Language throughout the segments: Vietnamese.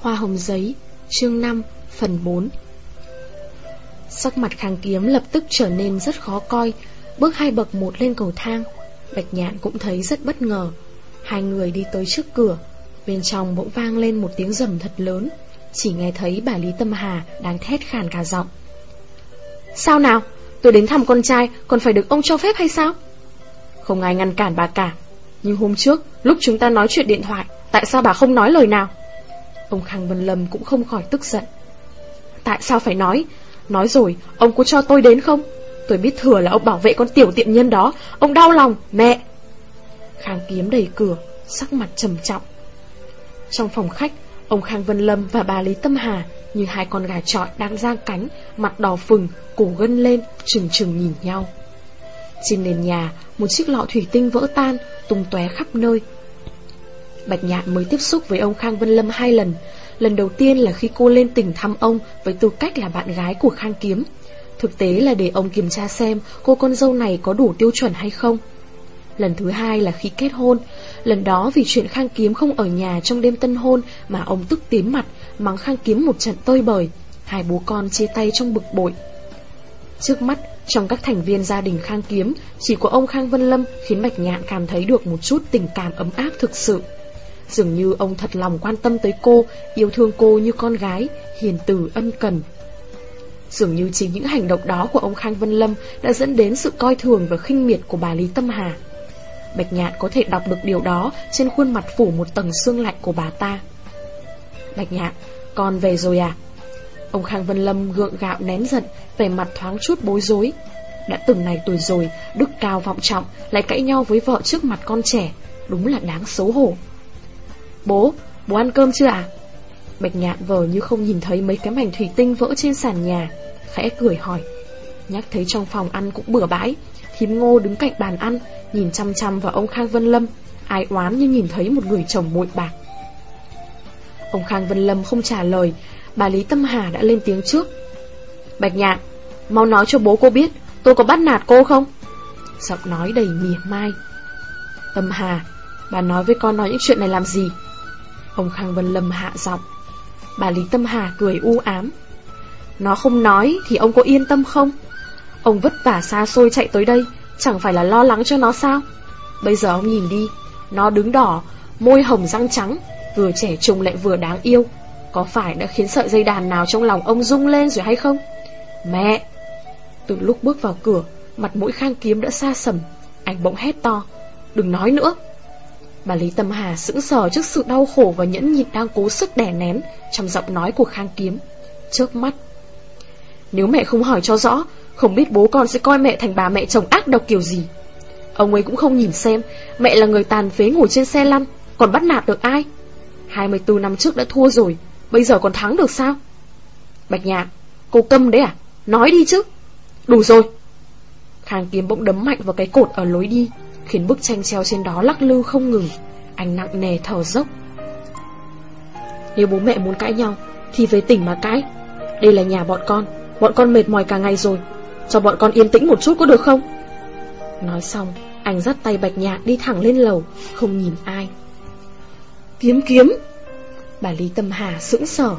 Hoa hồng giấy, chương 5, phần 4 Sắc mặt kháng kiếm lập tức trở nên rất khó coi Bước hai bậc một lên cầu thang Bạch nhạn cũng thấy rất bất ngờ Hai người đi tới trước cửa Bên trong bỗng vang lên một tiếng rầm thật lớn Chỉ nghe thấy bà Lý Tâm Hà đang thét khàn cả giọng Sao nào? Tôi đến thăm con trai Còn phải được ông cho phép hay sao? Không ai ngăn cản bà cả Nhưng hôm trước lúc chúng ta nói chuyện điện thoại Tại sao bà không nói lời nào? Ông Khang Vân Lâm cũng không khỏi tức giận. Tại sao phải nói? Nói rồi ông có cho tôi đến không? Tôi biết thừa là ông bảo vệ con tiểu tiện nhân đó. Ông đau lòng mẹ. Khang kiếm đầy cửa Sắc mặt trầm trọng. Trong phòng khách Ông Khang Vân Lâm và bà Lý Tâm Hà Như hai con gà trọi đang giang cánh Mặt đỏ phừng, cổ gân lên Trừng trừng nhìn nhau. Trên nền nhà Một chiếc lọ thủy tinh vỡ tan Tung tóe khắp nơi Bạch Nhạn mới tiếp xúc với ông Khang Vân Lâm hai lần. Lần đầu tiên là khi cô lên tỉnh thăm ông Với tư cách là bạn gái của Khang Kiếm. Thực tế là để ông kiểm tra xem Cô con dâu này có đủ tiêu chuẩn hay không. Lần thứ hai là khi kết hôn. Lần đó vì chuyện Khang Kiếm không ở nhà trong đêm tân hôn Mà ông tức tím mặt Mắng Khang Kiếm một trận tơi bời. Hai bố con chia tay trong bực bội. Trước mắt, trong các thành viên gia đình Khang Kiếm Chỉ có ông Khang Vân Lâm khiến Bạch Nhạn cảm thấy được một chút tình cảm ấm áp thực sự. Dường như ông thật lòng quan tâm tới cô, yêu thương cô như con gái, hiền từ ân cần. Dường như chính những hành động đó của ông Khang Vân Lâm đã dẫn đến sự coi thường và khinh miệt của bà Lý Tâm Hà. Bạch Nhạn có thể đọc được điều đó trên khuôn mặt phủ một tầng xương lạnh của bà ta. Bạch Nhạn, con về rồi à? Ông Khang Vân Lâm gượng gạo nén giận, vẻ mặt thoáng chút bối rối. Đã từng này tuổi rồi, đức cao vọng trọng, lại cãi nhau với vợ trước mặt con trẻ, đúng là đáng xấu hổ. Bố, bố ăn cơm chưa ạ? Bạch nhạn vờ như không nhìn thấy mấy cái mảnh thủy tinh vỡ trên sàn nhà Khẽ cười hỏi. Nhắc thấy trong phòng ăn cũng bừa bãi Thím ngô đứng cạnh bàn ăn Nhìn chăm chăm vào ông Khang Vân Lâm Ai oán như nhìn thấy một người chồng muội bạc. Ông Khang Vân Lâm không trả lời Bà Lý Tâm Hà đã lên tiếng trước. Bạch nhạn Mau nói cho bố cô biết Tôi có bắt nạt cô không? Giọng nói đầy mỉa mai. Tâm Hà Bà nói với con nói những chuyện này làm gì? Ông Khang Vân Lâm hạ giọng. Bà Lý Tâm Hà cười u ám. Nó không nói thì ông có yên tâm không? Ông vất vả xa xôi chạy tới đây Chẳng phải là lo lắng cho nó sao? Bây giờ ông nhìn đi Nó đứng đỏ, môi hồng răng trắng Vừa trẻ trung lại vừa đáng yêu. Có phải đã khiến sợi dây đàn nào trong lòng ông rung lên rồi hay không? Mẹ! Từ lúc bước vào cửa Mặt mũi khang kiếm đã xa sầm Anh bỗng hét to. Đừng nói nữa! Bà Lý Tâm Hà sững sờ trước sự đau khổ và nhẫn nhịn đang cố sức đè nén trong giọng nói của Khang Kiếm. Trước mắt. Nếu mẹ không hỏi cho rõ, không biết bố con sẽ coi mẹ thành bà mẹ chồng ác độc kiểu gì. Ông ấy cũng không nhìn xem mẹ là người tàn phế ngồi trên xe lăn, còn bắt nạt được ai. 24 năm trước đã thua rồi, bây giờ còn thắng được sao? Bạch Nhạc, cô câm đấy à? Nói đi chứ. Đủ rồi. Khang Kiếm bỗng đấm mạnh vào cái cột ở lối đi khiến bức tranh treo trên đó lắc lư không ngừng. Anh nặng nề thở dốc. Nếu bố mẹ muốn cãi nhau, thì về tỉnh mà cãi. Đây là nhà bọn con, bọn con mệt mỏi cả ngày rồi. Cho bọn con yên tĩnh một chút có được không? Nói xong, anh dắt tay bạch nhạn đi thẳng lên lầu, không nhìn ai. Kiếm kiếm! Bà Lý Tâm Hà sững sờ.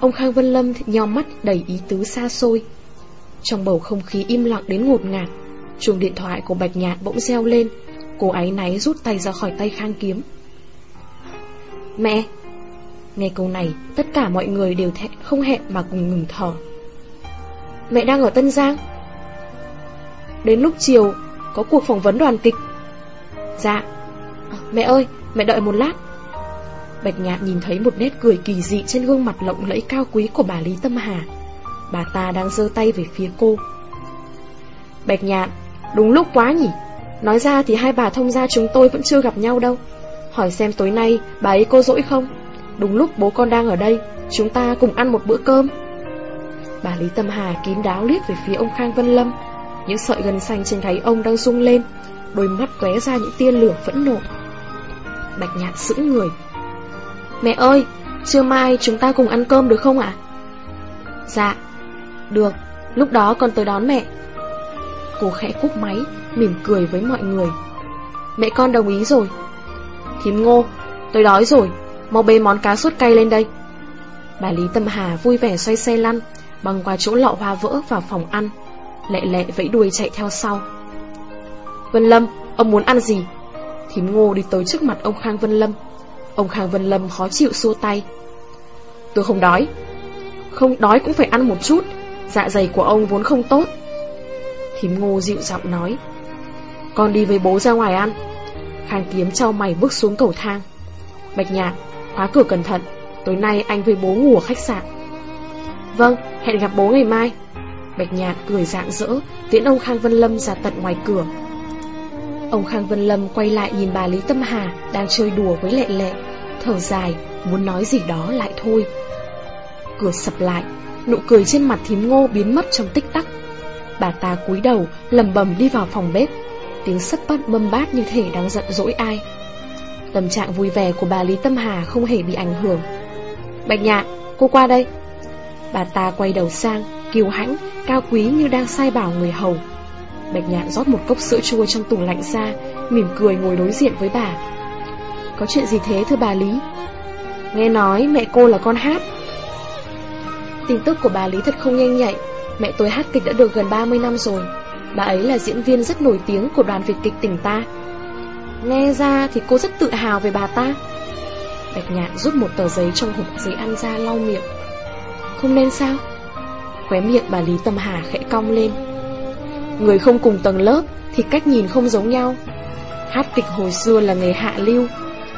Ông Khang Vân Lâm nhòm mắt đầy ý tứ xa xôi. Trong bầu không khí im lặng đến ngột ngạt, Chuông điện thoại của Bạch Nhạn bỗng reo lên. Cô ấy náy rút tay ra khỏi tay khang kiếm. Mẹ! Nghe câu này, Tất cả mọi người đều thẹn, không hẹn mà cùng ngừng thở. Mẹ đang ở Tân Giang. Đến lúc chiều, Có cuộc phỏng vấn đoàn kịch. Dạ. Mẹ ơi, mẹ đợi một lát. Bạch Nhạn nhìn thấy một nét cười kỳ dị Trên gương mặt lộng lẫy cao quý của bà Lý Tâm Hà. Bà ta đang giơ tay về phía cô. Bạch Nhạn Đúng lúc quá nhỉ? Nói ra thì hai bà thông gia chúng tôi vẫn chưa gặp nhau đâu. Hỏi xem tối nay bà ấy cô dỗi không? Đúng lúc bố con đang ở đây, Chúng ta cùng ăn một bữa cơm. Bà Lý Tâm Hà kín đáo liếc về phía ông Khang Vân Lâm. Những sợi gân xanh trên gáy ông đang rung lên, Đôi mắt tóe ra những tia lửa phẫn nộ. Bạch nhạt sững người. Mẹ ơi, Trưa mai chúng ta cùng ăn cơm được không ạ? Dạ Được. Lúc đó con tới đón mẹ. Cô khẽ cúp máy, mỉm cười với mọi người. Mẹ con đồng ý rồi. Thím ngô, tôi đói rồi, mau bê món cá sốt cay lên đây, Bà Lý Tâm Hà vui vẻ xoay xe lăn Băng qua chỗ lọ hoa vỡ vào phòng ăn Lẹ lẹ vẫy đuôi chạy theo sau. Vân Lâm, ông muốn ăn gì? Thím ngô đi tới trước mặt ông Khang Vân Lâm. Ông Khang Vân Lâm khó chịu xua tay. Tôi không đói. Không đói cũng phải ăn một chút. Dạ dày của ông vốn không tốt. Thím ngô dịu giọng nói Con đi với bố ra ngoài ăn. Khang kiếm trao mày bước xuống cầu thang. Bạch nhạc Khóa cửa cẩn thận Tối nay anh với bố ngủ ở khách sạn. Vâng, hẹn gặp bố ngày mai. Bạch nhạc cười rạng rỡ Tiễn ông Khang Vân Lâm ra tận ngoài cửa. Ông Khang Vân Lâm quay lại nhìn bà Lý Tâm Hà Đang chơi đùa với lệ lệ Thở dài, muốn nói gì đó lại thôi. Cửa sập lại Nụ cười trên mặt thím ngô biến mất trong tích tắc. Bà ta cúi đầu lầm bầm đi vào phòng bếp. Tiếng sấp bắt bâm bát như thể đang giận dỗi ai. Tâm trạng vui vẻ của bà Lý Tâm Hà không hề bị ảnh hưởng. Bạch nhạc, cô qua đây. Bà ta quay đầu sang, kiêu hãnh, cao quý như đang sai bảo người hầu. Bạch nhạn rót một cốc sữa chua trong tủ lạnh ra Mỉm cười ngồi đối diện với bà. Có chuyện gì thế thưa bà Lý? Nghe nói mẹ cô là con hát. Tin tức của bà Lý thật không nhanh nhạy. Mẹ tôi hát kịch đã được gần 30 năm rồi. Bà ấy là diễn viên rất nổi tiếng của đoàn Việt kịch tỉnh ta. Nghe ra thì cô rất tự hào về bà ta. Bạch nhạn rút một tờ giấy trong hộp giấy ăn ra lau miệng. Không nên sao? Khóe miệng bà Lý Tâm Hà khẽ cong lên. Người không cùng tầng lớp thì cách nhìn không giống nhau. Hát kịch hồi xưa là nghề hạ lưu,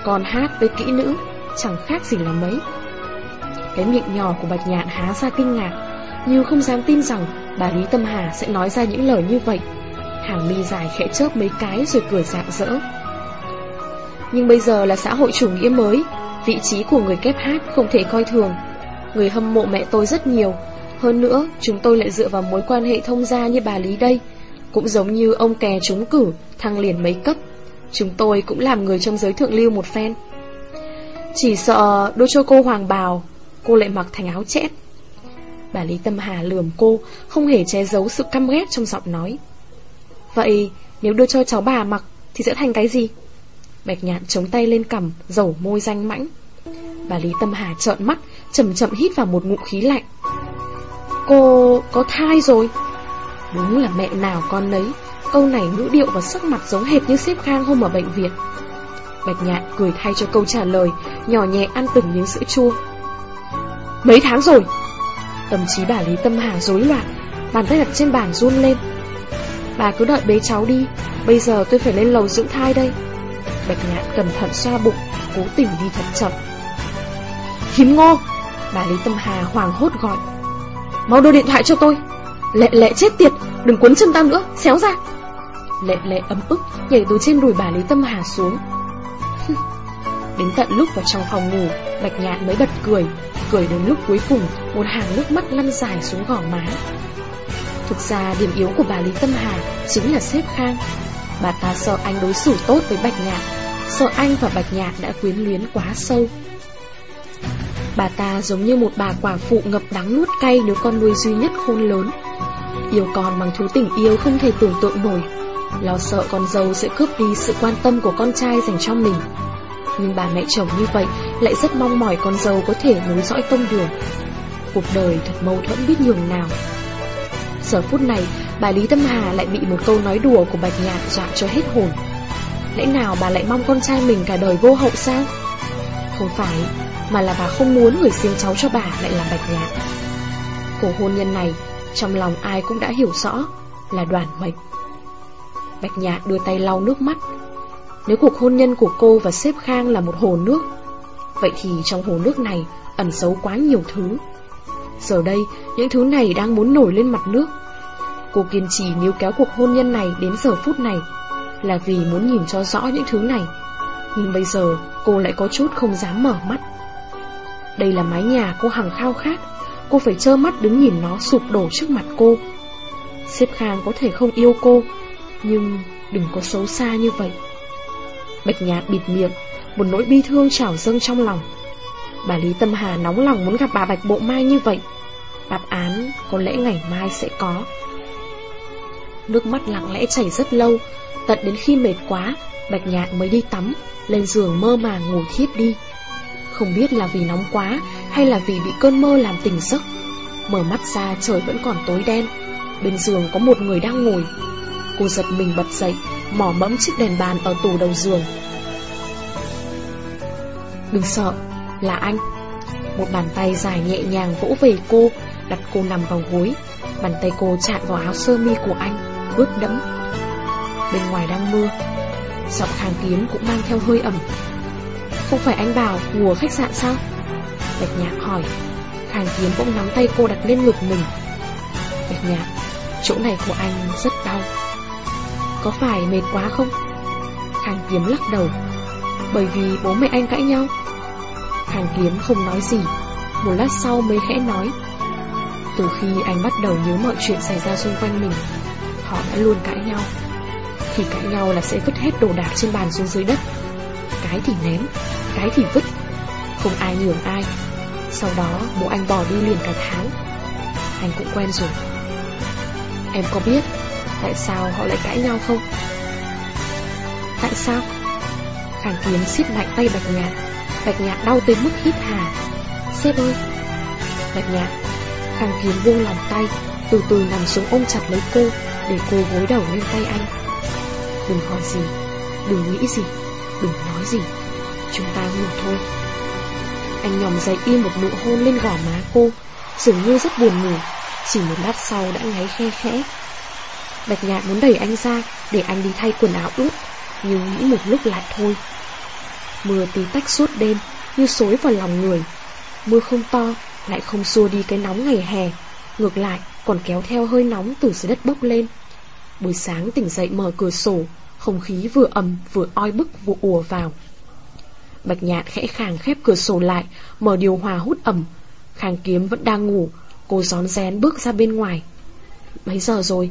Còn hát với kỹ nữ chẳng khác gì là mấy. Cái miệng nhỏ của Bạch Nhạn há ra kinh ngạc. Như không dám tin rằng bà Lý Tâm Hà sẽ nói ra những lời như vậy. Hàng mi dài khẽ chớp mấy cái rồi cười rạng rỡ. Nhưng bây giờ là xã hội chủ nghĩa mới Vị trí của người kép hát không thể coi thường. Người hâm mộ mẹ tôi rất nhiều. Hơn nữa, chúng tôi lại dựa vào mối quan hệ thông gia như bà Lý đây. Cũng giống như ông kè trúng cử, thăng liền mấy cấp. Chúng tôi cũng làm người trong giới thượng lưu một phen. Chỉ sợ đôi cho cô hoàng bào Cô lại mặc thành áo chét. Bà Lý Tâm Hà lườm cô, Không hề che giấu sự căm ghét trong giọng nói. Vậy, nếu đưa cho cháu bà mặc Thì sẽ thành cái gì? Bạch nhạn chống tay lên cằm, Dầu môi danh mãnh. Bà Lý Tâm Hà trợn mắt, Chậm chậm hít vào một ngụm khí lạnh. Cô có thai rồi. Đúng là mẹ nào con nấy, Câu này ngữ điệu và sắc mặt giống hệt như xếp khang hôm ở bệnh viện. Bạch nhạn cười thay cho câu trả lời, Nhỏ nhẹ ăn từng miếng sữa chua. Mấy tháng rồi? Tâm trí bà Lý Tâm Hà rối loạn, Bàn tay đặt trên bàn run lên. Bà cứ đợi bế cháu đi, Bây giờ tôi phải lên lầu dưỡng thai đây. Bạch nhạn cẩn thận xoa bụng, Cố tình đi thật chậm. Hiếm ngô, Bà Lý Tâm Hà hoàng hốt gọi. Mau đưa điện thoại cho tôi. Lệ lệ chết tiệt, Đừng cuốn chân tao nữa, Xéo ra. Lệ lệ ấm ức, Nhảy từ trên đùi bà Lý Tâm Hà xuống. Đến tận lúc vào trong phòng ngủ, Bạch nhạn mới bật cười Cười đến lúc cuối cùng, Một hàng nước mắt lăn dài xuống gò má. Thực ra điểm yếu của bà Lý Tâm Hà Chính là xếp khang. Bà ta sợ anh đối xử tốt với Bạch Nhạn, Sợ anh và Bạch Nhạn đã quyến luyến quá sâu. Bà ta giống như một bà quả phụ ngập đắng nuốt cay nếu con nuôi duy nhất khôn lớn. Yêu con bằng thứ tình yêu không thể tưởng tượng nổi. Lo sợ con dâu sẽ cướp đi sự quan tâm của con trai dành cho mình. Nhưng bà mẹ chồng như vậy lại rất mong mỏi con dâu có thể nối dõi tông đường Cuộc đời thật mâu thuẫn biết nhường nào Giờ phút này, bà Lý Tâm Hà lại bị một câu nói đùa của Bạch Nhạc dọa cho hết hồn Lẽ nào bà lại mong con trai mình cả đời vô hậu sao? Không phải, mà là bà không muốn người riêng cháu cho bà lại là Bạch Nhạc. Cuộc hôn nhân này, trong lòng ai cũng đã hiểu rõ là đoàn mệnh. Bạch Nhạc đưa tay lau nước mắt. Nếu cuộc hôn nhân của cô và sếp Khang là một hồ nước, vậy thì trong hồ nước này ẩn giấu quá nhiều thứ. Giờ đây, những thứ này đang muốn nổi lên mặt nước. Cô kiên trì níu kéo cuộc hôn nhân này đến giờ phút này là vì muốn nhìn cho rõ những thứ này. Nhưng bây giờ cô lại có chút không dám mở mắt. Đây là mái nhà cô hằng khao khát Cô phải trơ mắt đứng nhìn nó sụp đổ trước mặt cô Xếp Khang có thể không yêu cô Nhưng đừng có xấu xa như vậy Bạch nhạt bịt miệng, Một nỗi bi thương trào dâng trong lòng. Bà Lý Tâm Hà nóng lòng muốn gặp bà Bạch Bộ Mai như vậy. Đáp án có lẽ ngày mai sẽ có. Nước mắt lặng lẽ chảy rất lâu, Tận đến khi mệt quá, Bạch nhạt mới đi tắm, Lên giường mơ màng ngủ thiếp đi. Không biết là vì nóng quá Hay là vì bị cơn mơ làm tỉnh giấc, Mở mắt ra trời vẫn còn tối đen. Bên giường có một người đang ngồi. Cô giật mình bật dậy Mỏ mẫm chiếc đèn bàn ở tủ đầu giường. Đừng sợ, Là anh. Một bàn tay dài nhẹ nhàng vỗ về cô, Đặt cô nằm vào gối. Bàn tay cô chạm vào áo sơ mi của anh, Ướt đẫm. Bên ngoài đang mưa, Giọng khang kiếm cũng mang theo hơi ẩm. Không phải anh bảo ngủ khách sạn sao? Bạch nhạc hỏi. Khang kiếm bỗng nắm tay cô đặt lên ngực mình. Bạch nhạc, Chỗ này của anh rất đau. Có phải mệt quá không? Hàng kiếm lắc đầu. Bởi vì bố mẹ anh cãi nhau. Hàng kiếm không nói gì. Một lát sau mới khẽ nói. Từ khi anh bắt đầu nhớ mọi chuyện xảy ra xung quanh mình, Họ đã luôn cãi nhau. Khi cãi nhau là sẽ vứt hết đồ đạc trên bàn xuống dưới đất. Cái thì ném, Cái thì vứt. Không ai nhường ai. Sau đó, bố anh bỏ đi liền cả tháng. Anh cũng quen rồi. Em có biết Tại sao họ lại cãi nhau không? Tại sao? Khang kiếm siết mạnh tay bạch nhạc. Bạch nhạc đau tới mức hít hà. Sếp ơi! Bạch nhạc Khang kiếm buông lòng tay, Từ từ nằm xuống ôm chặt lấy cô, Để cô gối đầu lên tay anh. Đừng hỏi gì, Đừng nghĩ gì, Đừng nói gì. Chúng ta ngủ thôi. Anh nhòm dậy im một nụ hôn lên gò má cô, Dường như rất buồn ngủ. Chỉ một lát sau đã ngáy khe khẽ. Bạch nhạc muốn đẩy anh ra, Để anh đi thay quần áo ướt. Nhưng nghĩ một lúc lại thôi. Mưa tí tách suốt đêm, Như xối vào lòng người. Mưa không to, Lại không xua đi cái nóng ngày hè. Ngược lại, còn kéo theo hơi nóng từ dưới đất bốc lên. Buổi sáng tỉnh dậy mở cửa sổ, Không khí vừa ẩm, vừa oi bức vụ ùa vào. Bạch nhạn khẽ khàng khép cửa sổ lại, Mở điều hòa hút ẩm. Khang kiếm vẫn đang ngủ, Cô gión rén bước ra bên ngoài. Mấy giờ rồi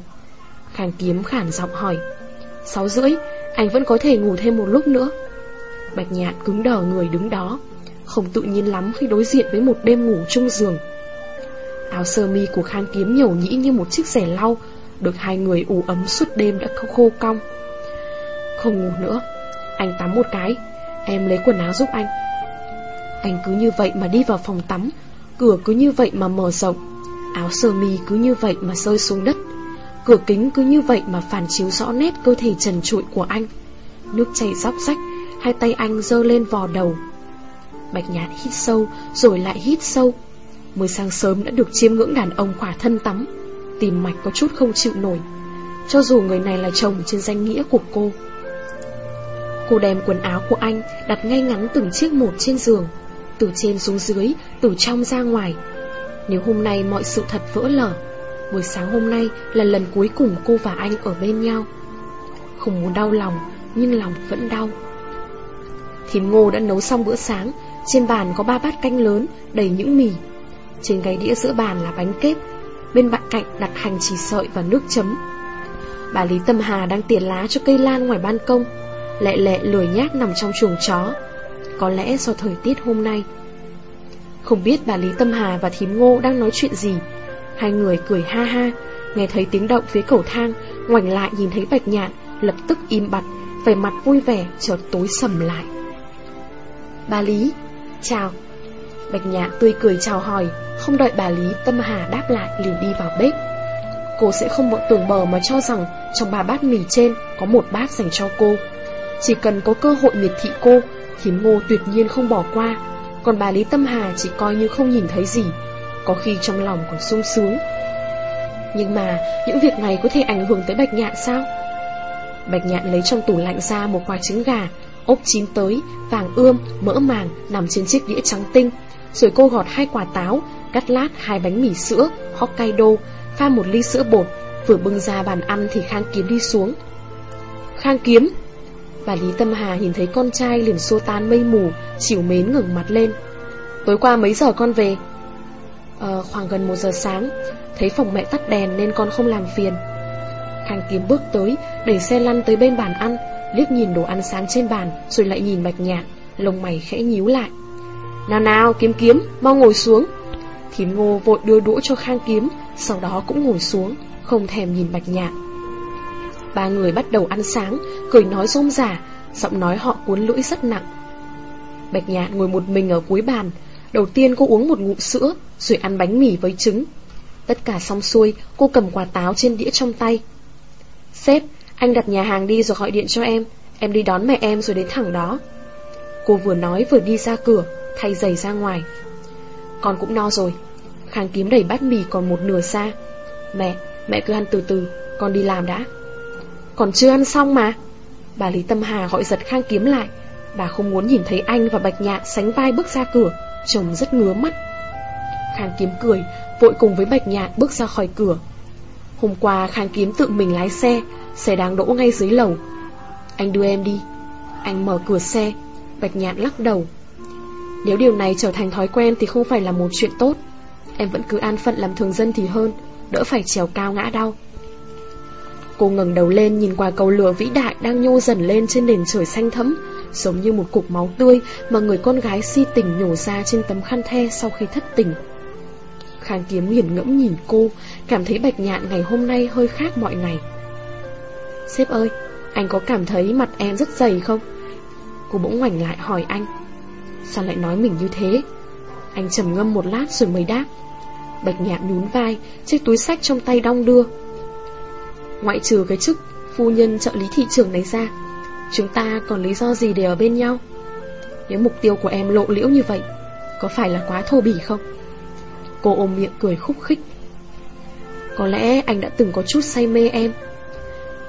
Khang kiếm khản giọng hỏi. Sáu rưỡi, Anh vẫn có thể ngủ thêm một lúc nữa. Bạch nhạn cứng đờ người đứng đó, Không tự nhiên lắm khi đối diện với một đêm ngủ chung giường. Áo sơ mi của Khang Kiếm nhổ nhĩ như một chiếc rẻ lau, Được hai người ủ ấm suốt đêm đã khô cong. Không ngủ nữa, Anh tắm một cái, Em lấy quần áo giúp anh. Anh cứ như vậy mà đi vào phòng tắm, Cửa cứ như vậy mà mở rộng, Áo sơ mi cứ như vậy mà rơi xuống đất. Cửa kính cứ như vậy mà phản chiếu rõ nét cơ thể trần trụi của anh. Nước chảy róc rách Hai tay anh dơ lên vò đầu. Bạch nhạt hít sâu Rồi lại hít sâu. Mới sáng sớm đã được chiêm ngưỡng đàn ông khỏa thân tắm. Tìm mạch có chút không chịu nổi. Cho dù người này là chồng trên danh nghĩa của cô. Cô đem quần áo của anh đặt ngay ngắn từng chiếc một trên giường Từ trên xuống dưới, từ trong ra ngoài. Nếu hôm nay mọi sự thật vỡ lở Buổi sáng hôm nay là lần cuối cùng cô và anh ở bên nhau. Không muốn đau lòng, Nhưng lòng vẫn đau. Thím ngô đã nấu xong bữa sáng, Trên bàn có ba bát canh lớn Đầy những mì. Trên gáy đĩa giữa bàn là bánh kép, Bên bạn cạnh đặt hành chỉ sợi và nước chấm. Bà Lý Tâm Hà đang tỉa lá cho cây lan ngoài ban công, Lẹ lẹ lười nhác nằm trong chuồng chó. Có lẽ do thời tiết hôm nay. Không biết bà Lý Tâm Hà và thím ngô đang nói chuyện gì Hai người cười ha ha, Nghe thấy tiếng động phía cầu thang, Ngoảnh lại nhìn thấy bạch nhạn, Lập tức im bặt, Vẻ mặt vui vẻ chợt tối sầm lại. Bà Lý, Chào. Bạch nhạn tươi cười chào hỏi, Không đợi bà Lý, Tâm Hà đáp lại liền đi vào bếp. Cô sẽ không bọn tưởng bờ mà cho rằng Trong ba bát mì trên Có một bát dành cho cô. Chỉ cần có cơ hội miệt thị cô Thím ngô tuyệt nhiên không bỏ qua. Còn bà Lý, Tâm Hà chỉ coi như không nhìn thấy gì. Có khi trong lòng còn sung sướng Nhưng mà Những việc này có thể ảnh hưởng tới Bạch Nhạn sao Bạch Nhạn lấy trong tủ lạnh ra Một quả trứng gà ốp chín tới, vàng ươm, mỡ màng nằm trên chiếc đĩa trắng tinh rồi cô gọt hai quả táo, cắt lát hai bánh mì sữa, Hokkaido, pha một ly sữa bột, vừa bưng ra bàn ăn thì Khang Kiếm đi xuống. Khang Kiếm! Bà Lý Tâm Hà nhìn thấy con trai liền xô tan mây mù, chịu mến ngừng mặt lên. Tối qua mấy giờ con về? À, khoảng gần một giờ sáng, thấy phòng mẹ tắt đèn nên con không làm phiền. Khang Kiếm bước tới, đẩy xe lăn tới bên bàn ăn, liếc nhìn đồ ăn sáng trên bàn, rồi lại nhìn Bạch Nhạn, lông mày khẽ nhíu lại. Nào nào kiếm kiếm Mau ngồi xuống Thím ngô vội đưa đũa cho khang kiếm Sau đó cũng ngồi xuống Không thèm nhìn bạch nhạn Ba người bắt đầu ăn sáng Cười nói rôm rả Giọng nói họ cuốn lưỡi rất nặng Bạch nhạn ngồi một mình ở cuối bàn Đầu tiên cô uống một ngụm sữa rồi ăn bánh mì với trứng. Tất cả xong xuôi Cô cầm quả táo trên đĩa trong tay. Sếp, anh đặt nhà hàng đi rồi gọi điện cho em. Em đi đón mẹ em rồi đến thẳng đó. Cô vừa nói vừa đi ra cửa Thay giày ra ngoài. Con cũng no rồi. Khang kiếm đẩy bát mì còn một nửa xa Mẹ, mẹ cứ ăn từ từ. Con đi làm đã. Còn chưa ăn xong mà. Bà Lý Tâm Hà gọi giật Khang kiếm lại. Bà không muốn nhìn thấy anh và Bạch Nhạn sánh vai bước ra cửa chồng rất ngứa mắt. Khang kiếm cười, Vội cùng với Bạch Nhạn bước ra khỏi cửa. Hôm qua, Khang kiếm tự mình lái xe Xe đang đỗ ngay dưới lầu. Anh đưa em đi. Anh mở cửa xe. Bạch Nhạn lắc đầu. Nếu điều này trở thành thói quen thì không phải là một chuyện tốt. Em vẫn cứ an phận làm thường dân thì hơn, Đỡ phải trèo cao ngã đau. Cô ngẩng đầu lên nhìn qua cầu lửa vĩ đại đang nhô dần lên trên nền trời xanh thẫm, Giống như một cục máu tươi mà người con gái si tình nhổ ra trên tấm khăn the sau khi thất tình. Khang kiếm nghiền ngẫm nhìn cô Cảm thấy bạch nhạn ngày hôm nay hơi khác mọi ngày. Sếp ơi, anh có cảm thấy mặt em rất dày không? Cô bỗng ngoảnh lại hỏi anh. Sao lại nói mình như thế? Anh trầm ngâm một lát rồi mới đáp. Bạch nhạn nhún vai Chiếc túi sách trong tay đong đưa. Ngoại trừ cái chức Phu nhân trợ lý thị trường này ra Chúng ta còn lý do gì để ở bên nhau? Nếu mục tiêu của em lộ liễu như vậy Có phải là quá thô bỉ không? Cô ôm miệng cười khúc khích. Có lẽ anh đã từng có chút say mê em.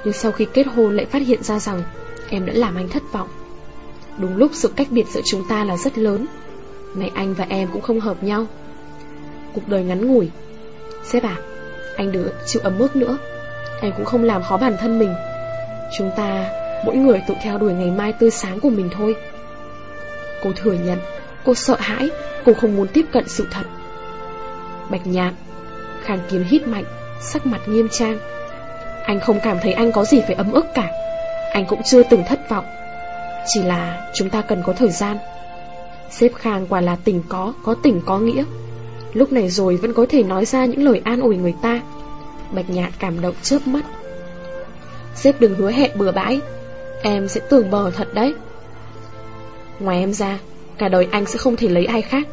Nhưng sau khi kết hôn lại phát hiện ra rằng Em đã làm anh thất vọng. Đúng lúc sự cách biệt giữa chúng ta là rất lớn. Mẹ anh và em cũng không hợp nhau. Cuộc đời ngắn ngủi. Sếp à Anh đừng chịu ấm ức nữa. Em cũng không làm khó bản thân mình. Chúng ta Mỗi người tự theo đuổi ngày mai tươi sáng của mình thôi. Cô thừa nhận, Cô sợ hãi, Cô không muốn tiếp cận sự thật. Bạch nhạn. Khang kiếm hít mạnh, Sắc mặt nghiêm trang. Anh không cảm thấy anh có gì phải ấm ức cả. Anh cũng chưa từng thất vọng. Chỉ là chúng ta cần có thời gian. Xếp Khang quả là tình có Có tình có nghĩa. Lúc này rồi vẫn có thể nói ra những lời an ủi người ta. Bạch nhạn cảm động chớp mắt. Xếp đừng hứa hẹn bừa bãi. Em sẽ tưởng bờ thật đấy. Ngoài em ra, Cả đời anh sẽ không thể lấy ai khác.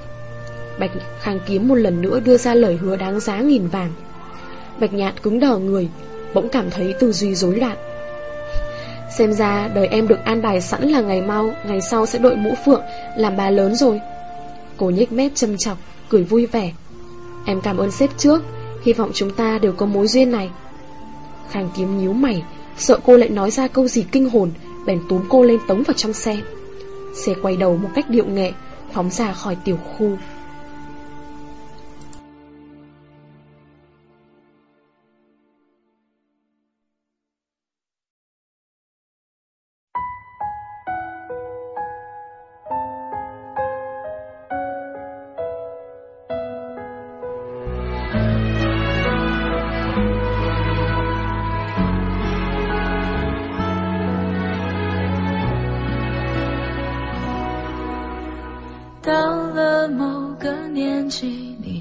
Bạch Khang Kiếm một lần nữa đưa ra lời hứa đáng giá nghìn vàng. Bạch Nhạn cứng đờ người, Bỗng cảm thấy tư duy rối loạn. Xem ra đời em được an bài sẵn là ngày mau, Ngày sau sẽ đội mũ phượng, Làm bà lớn rồi. Cô nhếch mép châm chọc, Cười vui vẻ. Em cảm ơn sếp trước, Hy vọng chúng ta đều có mối duyên này. Khang Kiếm nhíu mày, Sợ cô lại nói ra câu gì kinh hồn, Bèn túm cô lên tống vào trong xe. Xe quay đầu một cách điệu nghệ, Phóng ra khỏi tiểu khu.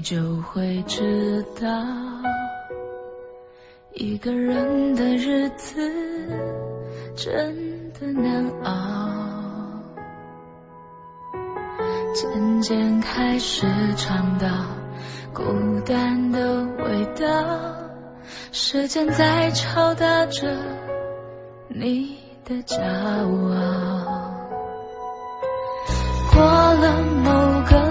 就会知道一个人的日子真的难熬，渐渐开始尝到孤单的味道，时间在敲打着你的骄傲。过了某个，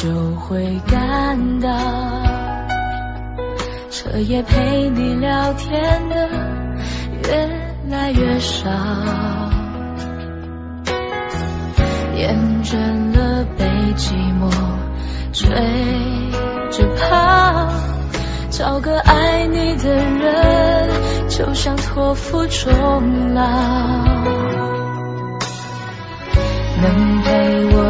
就会感到。彻夜陪你聊天的越来越少，厌倦了被寂寞追着跑，找个爱你的人，就像托付终老。能陪我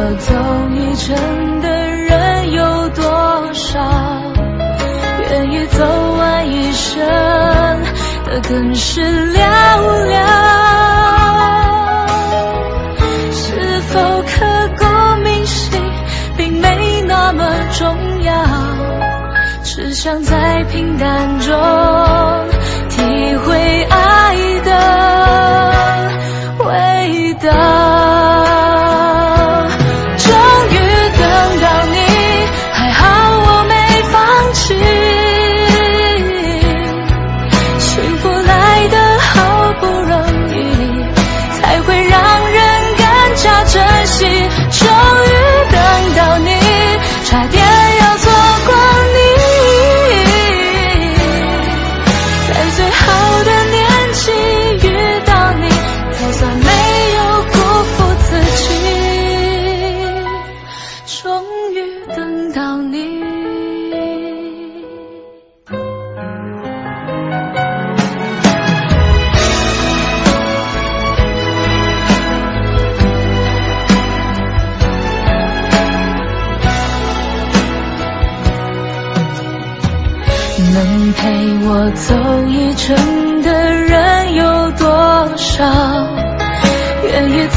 更是寥寥，是否刻骨铭心并没那么重要，只想在平淡中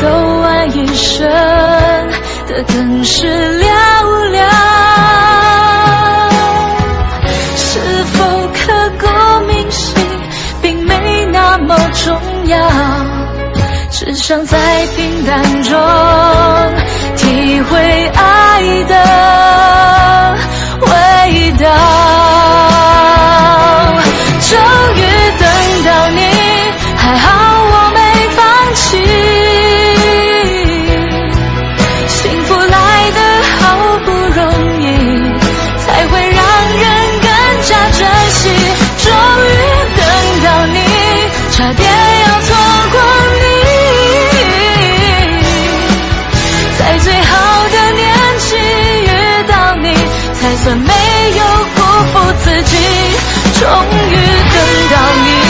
走完一生的更是寥寥，是否刻骨铭心，并没那么重要，只想在平淡中体会爱的味道。终于自己终于等到你。